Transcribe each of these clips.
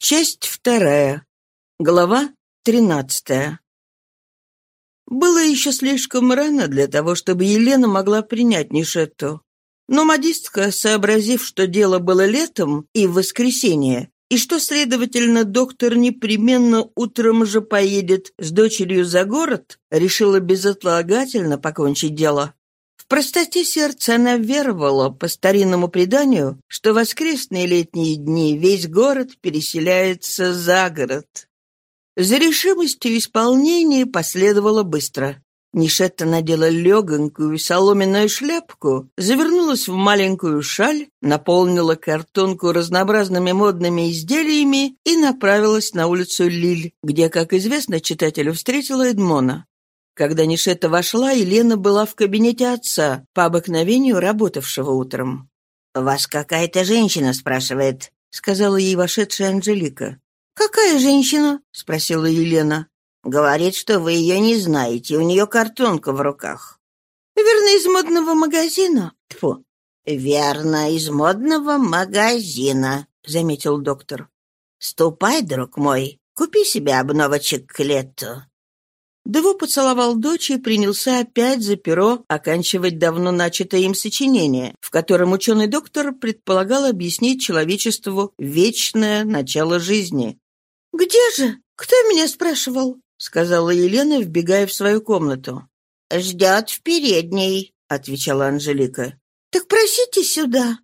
Часть вторая. Глава тринадцатая. Было еще слишком рано для того, чтобы Елена могла принять Нишетту. Но модистка, сообразив, что дело было летом и в воскресенье, и что, следовательно, доктор непременно утром же поедет с дочерью за город, решила безотлагательно покончить дело простоте сердца она веровала по старинному преданию, что воскресные летние дни весь город переселяется за город. За решимостью исполнения последовало быстро. Нишетта надела легонькую соломенную шляпку, завернулась в маленькую шаль, наполнила картонку разнообразными модными изделиями и направилась на улицу Лиль, где, как известно читателю, встретила Эдмона. Когда Нишета вошла, Елена была в кабинете отца, по обыкновению работавшего утром. «Вас какая-то женщина спрашивает», — сказала ей вошедшая Анжелика. «Какая женщина?» — спросила Елена. «Говорит, что вы ее не знаете, у нее картонка в руках». «Верно, из модного магазина?» Тьфу. «Верно, из модного магазина», — заметил доктор. «Ступай, друг мой, купи себе обновочек к лету. Дево поцеловал дочь и принялся опять за перо оканчивать давно начатое им сочинение, в котором ученый-доктор предполагал объяснить человечеству вечное начало жизни. «Где же? Кто меня спрашивал?» — сказала Елена, вбегая в свою комнату. «Ждет в передней», — отвечала Анжелика. «Так просите сюда».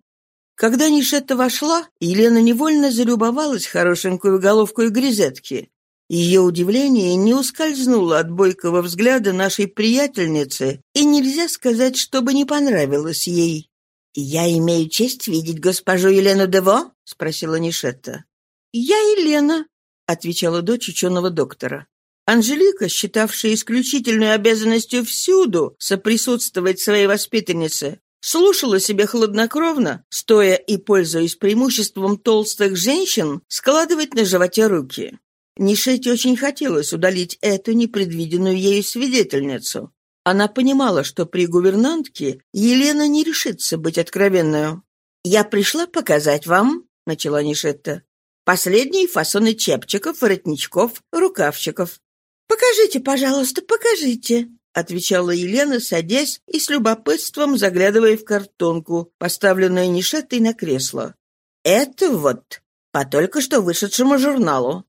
Когда Нишетта вошла, Елена невольно залюбовалась хорошенькую головку грезетки. Ее удивление не ускользнуло от бойкого взгляда нашей приятельницы, и нельзя сказать, чтобы не понравилось ей. «Я имею честь видеть госпожу Елену Дево?» — спросила Нишетта. «Я Елена», — отвечала дочь ученого доктора. Анжелика, считавшая исключительной обязанностью всюду соприсутствовать своей воспитаннице, слушала себя хладнокровно, стоя и пользуясь преимуществом толстых женщин, складывать на животе руки. Нишете очень хотелось удалить эту непредвиденную ею свидетельницу. Она понимала, что при гувернантке Елена не решится быть откровенной. «Я пришла показать вам», — начала Нишетта, «последние фасоны чепчиков, воротничков, рукавчиков». «Покажите, пожалуйста, покажите», — отвечала Елена, садясь и с любопытством заглядывая в картонку, поставленную Нишеттой на кресло. «Это вот по только что вышедшему журналу.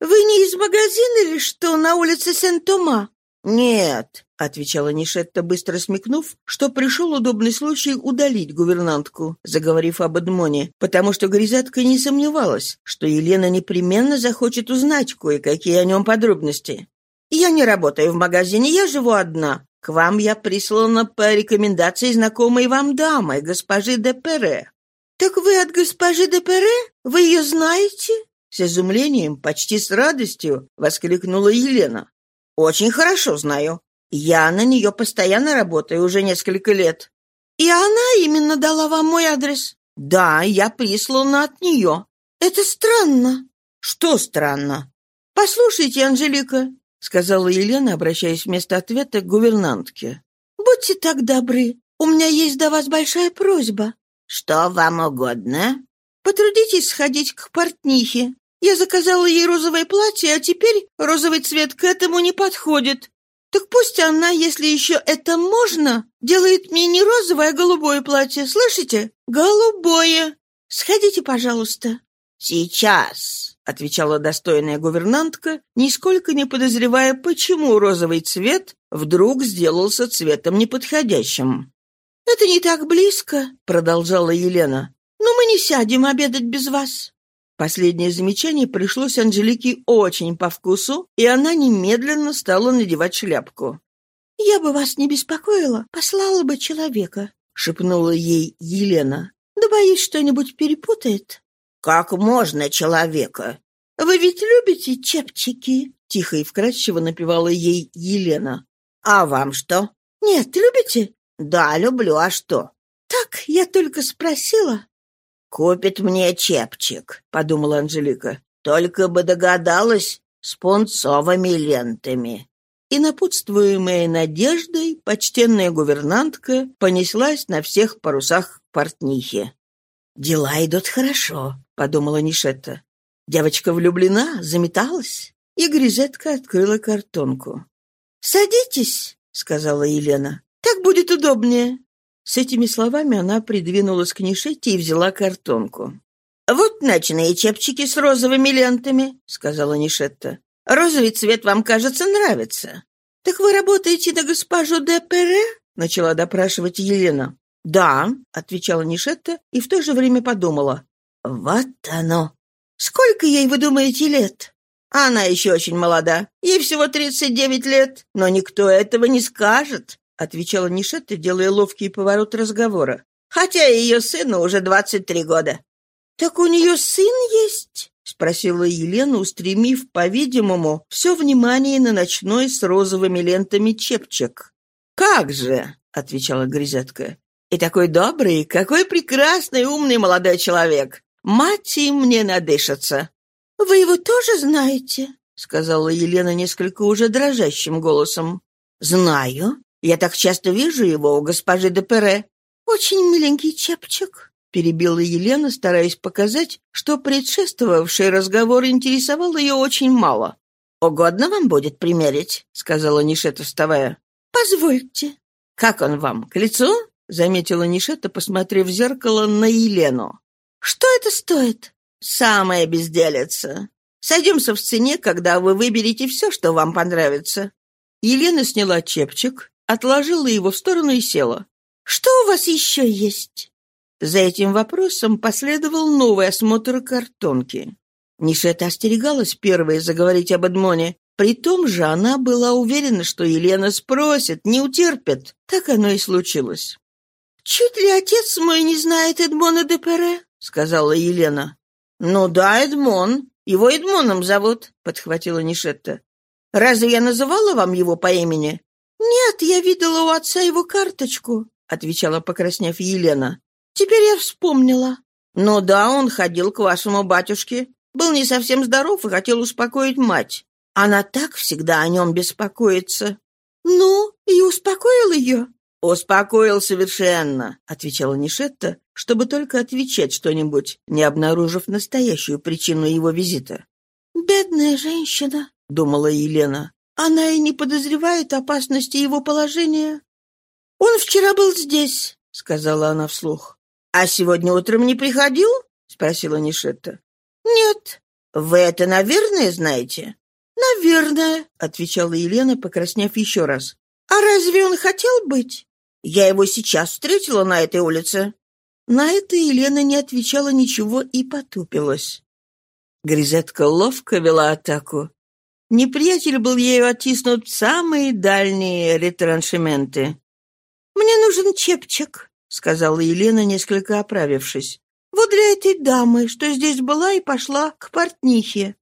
«Вы не из магазина или что, на улице Сен-Тома?» «Нет», — отвечала Нишетта, быстро смекнув, что пришел удобный случай удалить гувернантку, заговорив об Эдмоне, потому что Гризатка не сомневалась, что Елена непременно захочет узнать кое-какие о нем подробности. «Я не работаю в магазине, я живу одна. К вам я прислана по рекомендации знакомой вам дамы, госпожи де Пере». «Так вы от госпожи де Пере? Вы ее знаете?» С изумлением, почти с радостью, воскликнула Елена. «Очень хорошо знаю. Я на нее постоянно работаю уже несколько лет». «И она именно дала вам мой адрес?» «Да, я прислана от нее». «Это странно». «Что странно?» «Послушайте, Анжелика», — сказала Елена, обращаясь вместо ответа к гувернантке. «Будьте так добры. У меня есть до вас большая просьба». «Что вам угодно?» Потрудитесь сходить к портнихе. Я заказала ей розовое платье, а теперь розовый цвет к этому не подходит. Так пусть она, если еще это можно, делает мне не розовое, а голубое платье, слышите? Голубое. Сходите, пожалуйста. Сейчас, отвечала достойная гувернантка, нисколько не подозревая, почему розовый цвет вдруг сделался цветом неподходящим. «Это не так близко», — продолжала Елена. «Но мы не сядем обедать без вас». Последнее замечание пришлось Анжелике очень по вкусу, и она немедленно стала надевать шляпку. «Я бы вас не беспокоила, послала бы человека», — шепнула ей Елена. «Да боюсь, что-нибудь перепутает». «Как можно человека?» «Вы ведь любите чепчики?» — тихо и вкрадчиво напевала ей Елена. «А вам что?» «Нет, любите?» «Да, люблю, а что?» «Так, я только спросила». «Купит мне чепчик», — подумала Анжелика. «Только бы догадалась с пунцовыми лентами». И, напутствуемая надеждой, почтенная гувернантка понеслась на всех парусах к портнихе. «Дела идут хорошо», — подумала Нишетта. Девочка влюблена, заметалась, и Гризетка открыла картонку. «Садитесь», — сказала Елена. «Так будет удобнее». С этими словами она придвинулась к Нишете и взяла картонку. «Вот ночные чепчики с розовыми лентами», — сказала Нишетта. «Розовый цвет вам, кажется, нравится». «Так вы работаете на госпожу де Пере?» — начала допрашивать Елена. «Да», — отвечала Нишетта и в то же время подумала. «Вот оно! Сколько ей, вы думаете, лет?» «Она еще очень молода. Ей всего 39 лет. Но никто этого не скажет», — отвечала Нишетта, делая ловкий поворот разговора. «Хотя ее сыну уже 23 года». «Так у нее сын есть?» — спросила Елена, устремив, по-видимому, все внимание на ночной с розовыми лентами чепчик. «Как же!» — отвечала Грязятка. И такой добрый, какой прекрасный, умный молодой человек. Мать им мне надышится». «Вы его тоже знаете?» — сказала Елена несколько уже дрожащим голосом. «Знаю. Я так часто вижу его у госпожи де Пере. Очень миленький чепчик», — перебила Елена, стараясь показать, что предшествовавший разговор интересовал ее очень мало. «Угодно вам будет примерить?» — сказала Нишета, вставая. «Позвольте». «Как он вам, к лицу?» — заметила Нишета, посмотрев в зеркало на Елену. «Что это стоит?» «Самая безделица. Сойдемся в цене, когда вы выберете все, что вам понравится». Елена сняла чепчик, отложила его в сторону и села. «Что у вас еще есть?» За этим вопросом последовал новый осмотр картонки. Нишета остерегалась первой заговорить об Эдмоне, при том же она была уверена, что Елена спросит, не утерпит. Так оно и случилось. «Чуть ли отец мой не знает Эдмона де Пере?» — сказала Елена. «Ну да, Эдмон. Его Эдмоном зовут», — подхватила Нишетта. «Разве я называла вам его по имени?» «Нет, я видела у отца его карточку», — отвечала, покраснев Елена. «Теперь я вспомнила». «Ну да, он ходил к вашему батюшке. Был не совсем здоров и хотел успокоить мать. Она так всегда о нем беспокоится». «Ну, и успокоил ее?» «Успокоил совершенно», — отвечала Нишетта, чтобы только отвечать что-нибудь, не обнаружив настоящую причину его визита. «Бедная женщина», — думала Елена. «Она и не подозревает опасности его положения». «Он вчера был здесь», — сказала она вслух. «А сегодня утром не приходил?» — спросила Нишетта. «Нет». «Вы это, наверное, знаете?» «Наверное», — отвечала Елена, покраснев еще раз. «А разве он хотел быть?» «Я его сейчас встретила на этой улице». На это Елена не отвечала ничего и потупилась. Гризетка ловко вела атаку. Неприятель был ею оттиснут в самые дальние ретраншементы. «Мне нужен чепчик», — сказала Елена, несколько оправившись. «Вот для этой дамы, что здесь была и пошла к портнихе».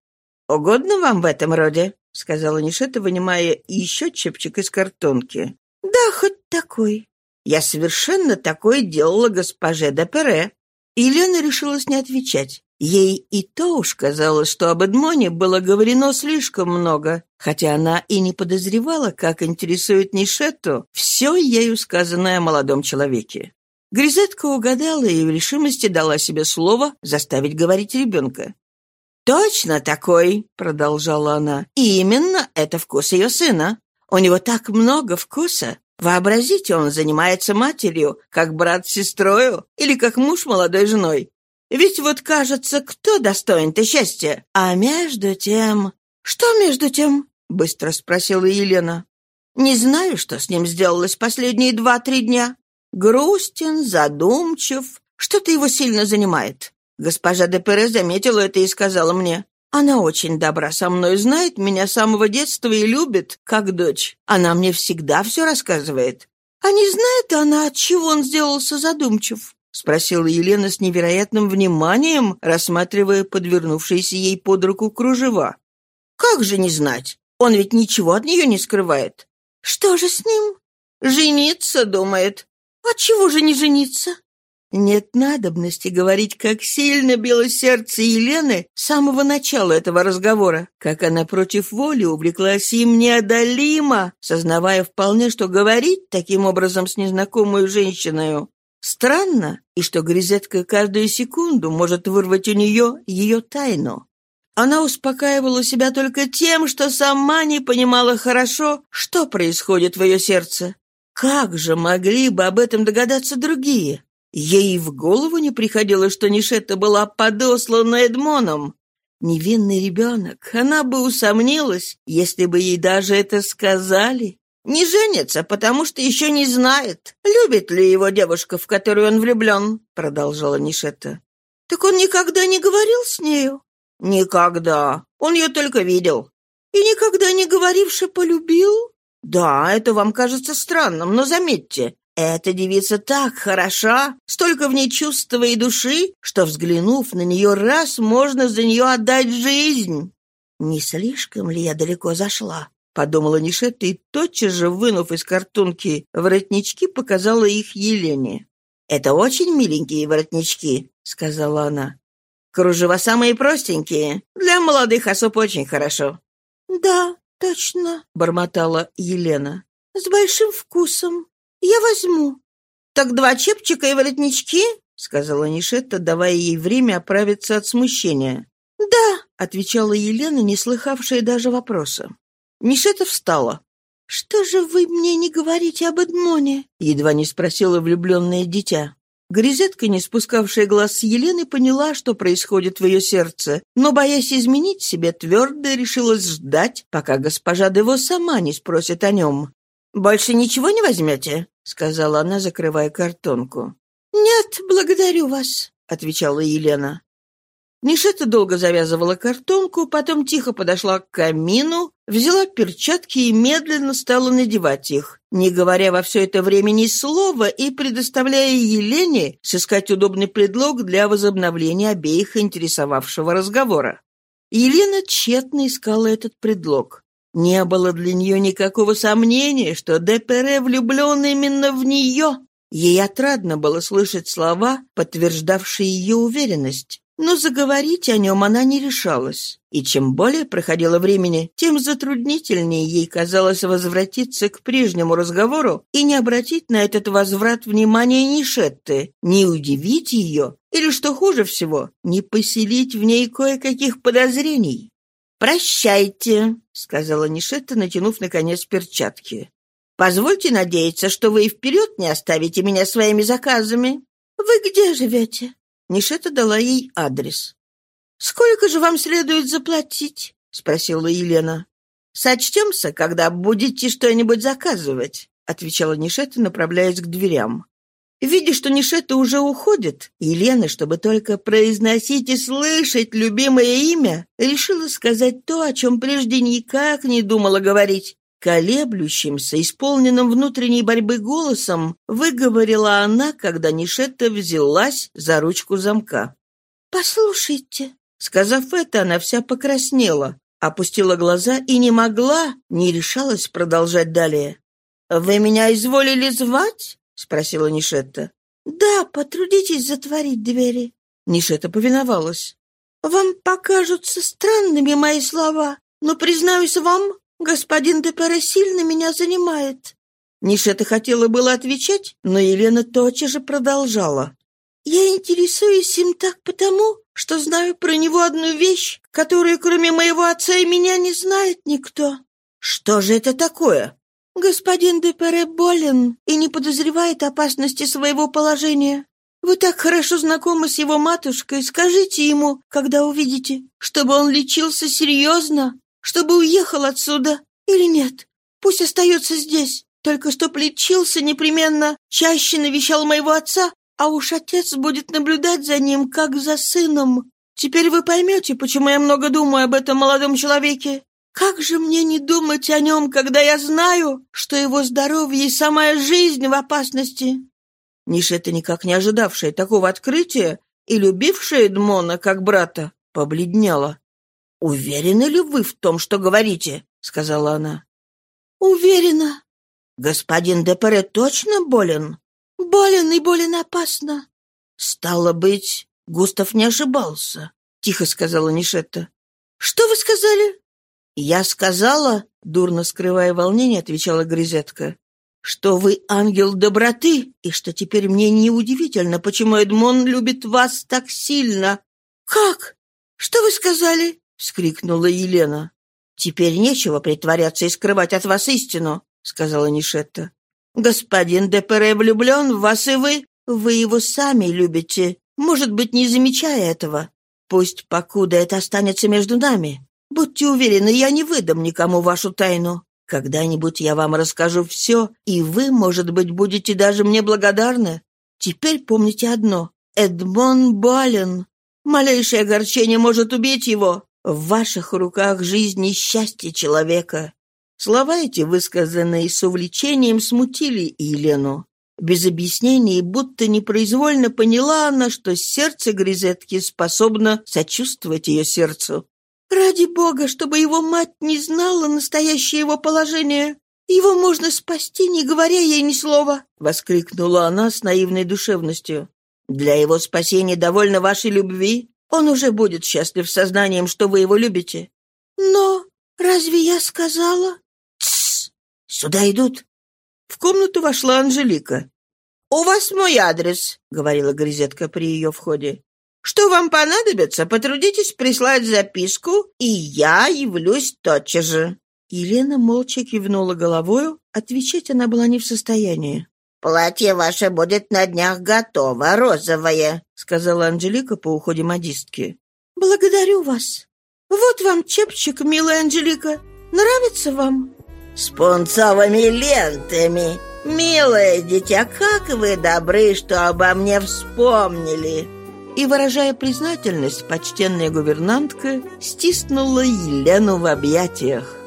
«Угодно вам в этом роде?» — сказала Нишета, вынимая еще чепчик из картонки. «Да, хоть такой». «Я совершенно такое делала госпоже де Пере». Елена решилась не отвечать. Ей и то уж казалось, что об Эдмоне было говорено слишком много, хотя она и не подозревала, как интересует Нишетту все ею сказанное о молодом человеке. Гризетка угадала и в решимости дала себе слово заставить говорить ребенка. «Точно такой», — продолжала она. «И именно это вкус ее сына. У него так много вкуса. Вообразите, он занимается матерью, как брат с сестрою или как муж молодой женой. Ведь вот кажется, кто достоин-то счастья? А между тем...» «Что между тем?» — быстро спросила Елена. «Не знаю, что с ним сделалось последние два-три дня. Грустен, задумчив, что-то его сильно занимает. Госпожа де Пере заметила это и сказала мне. Она очень добра со мной, знает меня с самого детства и любит, как дочь. Она мне всегда все рассказывает. А не знает она, от чего он сделался задумчив?» — спросила Елена с невероятным вниманием, рассматривая подвернувшиеся ей под руку кружева. «Как же не знать? Он ведь ничего от нее не скрывает». «Что же с ним?» «Жениться, думает». «А чего же не жениться?» Нет надобности говорить, как сильно било сердце Елены с самого начала этого разговора, как она против воли увлеклась им неодолимо, сознавая вполне, что говорить таким образом с незнакомой женщиной странно, и что Гризетка каждую секунду может вырвать у нее ее тайну. Она успокаивала себя только тем, что сама не понимала хорошо, что происходит в ее сердце. Как же могли бы об этом догадаться другие? Ей в голову не приходило, что Нишетта была подослана Эдмоном. Невинный ребенок, она бы усомнилась, если бы ей даже это сказали. Не женится, потому что еще не знает, любит ли его девушка, в которую он влюблен, продолжала Нишетта. Так он никогда не говорил с нею? «Никогда. Он ее только видел». «И никогда не говоривши полюбил?» «Да, это вам кажется странным, но заметьте, эта девица так хороша, столько в ней чувства и души, что, взглянув на нее раз, можно за нее отдать жизнь». «Не слишком ли я далеко зашла?» — подумала Нишетта и тотчас же, вынув из картонки воротнички, показала их Елене. «Это очень миленькие воротнички», — сказала она. Кружева самые простенькие. Для молодых особ очень хорошо». «Да, точно», — бормотала Елена. «С большим вкусом. Я возьму». «Так два чепчика и воротнички?» — сказала Нишетта, давая ей время оправиться от смущения. «Да», — отвечала Елена, не слыхавшая даже вопроса. Нишетта встала. «Что же вы мне не говорите об Эдмоне?» — едва не спросила влюбленное дитя. Гризетка, не спускавшая глаз с Елены, поняла, что происходит в ее сердце, но, боясь изменить себе, твердо решилась ждать, пока госпожа Дево сама не спросит о нем. «Больше ничего не возьмете?» — сказала она, закрывая картонку. «Нет, благодарю вас», — отвечала Елена. Нишета долго завязывала картонку, потом тихо подошла к камину, взяла перчатки и медленно стала надевать их, не говоря во все это время ни слова и предоставляя Елене сыскать удобный предлог для возобновления обеих интересовавшего разговора. Елена тщетно искала этот предлог. Не было для нее никакого сомнения, что Депере влюблен именно в нее. Ей отрадно было слышать слова, подтверждавшие ее уверенность. Но заговорить о нем она не решалась. И чем более проходило времени, тем затруднительнее ей казалось возвратиться к прежнему разговору и не обратить на этот возврат внимания Нишетты, не удивить ее, или, что хуже всего, не поселить в ней кое-каких подозрений. «Прощайте», — сказала Нишетта, натянув, наконец, перчатки. «Позвольте надеяться, что вы и вперед не оставите меня своими заказами». «Вы где живете?» Нишета дала ей адрес. «Сколько же вам следует заплатить?» — спросила Елена. «Сочтемся, когда будете что-нибудь заказывать», — отвечала Нишета, направляясь к дверям. Видя, что Нишета уже уходит, Елена, чтобы только произносить и слышать любимое имя, решила сказать то, о чем прежде никак не думала говорить. Колеблющимся, исполненным внутренней борьбы голосом, выговорила она, когда Нишетта взялась за ручку замка. «Послушайте». Сказав это, она вся покраснела, опустила глаза и не могла, не решалась продолжать далее. «Вы меня изволили звать?» — спросила Нишетта. «Да, потрудитесь затворить двери». Нишетта повиновалась. «Вам покажутся странными мои слова, но, признаюсь вам, Господин Депере сильно меня занимает». Нишета хотела было отвечать, но Елена тотчас же продолжала. «Я интересуюсь им так потому, что знаю про него одну вещь, которую кроме моего отца и меня не знает никто». «Что же это такое?» «Господин Депере болен и не подозревает опасности своего положения. Вы так хорошо знакомы с его матушкой, скажите ему, когда увидите, чтобы он лечился серьезно, чтобы уехал отсюда или нет. Пусть остается здесь. Только что лечился непременно, чаще навещал моего отца, а уж отец будет наблюдать за ним, как за сыном. Теперь вы поймете, почему я много думаю об этом молодом человеке. Как же мне не думать о нем, когда я знаю, что его здоровье и самая жизнь в опасности?» Нишета, никак не ожидавшая такого открытия и любившая Эдмона как брата, побледнела. «Уверены ли вы в том, что говорите?» — сказала она. «Уверена». «Господин Депере точно болен?» «Болен и болен опасно». «Стало быть, Густав не ошибался», — тихо сказала Нишетта. «Что вы сказали?» «Я сказала», — дурно скрывая волнение, отвечала Гризетка, «что вы ангел доброты, и что теперь мне неудивительно, почему Эдмон любит вас так сильно». «Как? Что вы сказали?» — вскрикнула Елена. «Теперь нечего притворяться и скрывать от вас истину», — сказала Нишетта. «Господин Депере влюблен в вас, и вы... Вы его сами любите, может быть, не замечая этого. Пусть покуда это останется между нами. Будьте уверены, я не выдам никому вашу тайну. Когда-нибудь я вам расскажу все, и вы, может быть, будете даже мне благодарны. Теперь помните одно. Эдмон болен. Малейшее огорчение может убить его. В ваших руках жизнь и счастье человека». Слова эти, высказанные с увлечением, смутили Елену. Без объяснений, будто непроизвольно поняла она, что сердце Гризетки способно сочувствовать ее сердцу. «Ради бога, чтобы его мать не знала настоящее его положение! Его можно спасти, не говоря ей ни слова!» — воскликнула она с наивной душевностью. «Для его спасения довольно вашей любви. Он уже будет счастлив сознанием, что вы его любите». «Но разве я сказала?» «Тссс! Сюда идут!» В комнату вошла Анжелика. «У вас мой адрес», — говорила Гризетка при ее входе. «Что вам понадобится, потрудитесь прислать записку, и я явлюсь тотчас же». Елена молча кивнула головою, отвечать она была не в состоянии. «Платье ваше будет на днях готово, розовое», — сказала Анжелика по уходе модистки. «Благодарю вас. Вот вам чепчик, милая Анжелика. Нравится вам?» «С пунцовыми лентами. Милое дитя, как вы добры, что обо мне вспомнили!» И, выражая признательность, почтенная гувернантка стиснула Елену в объятиях.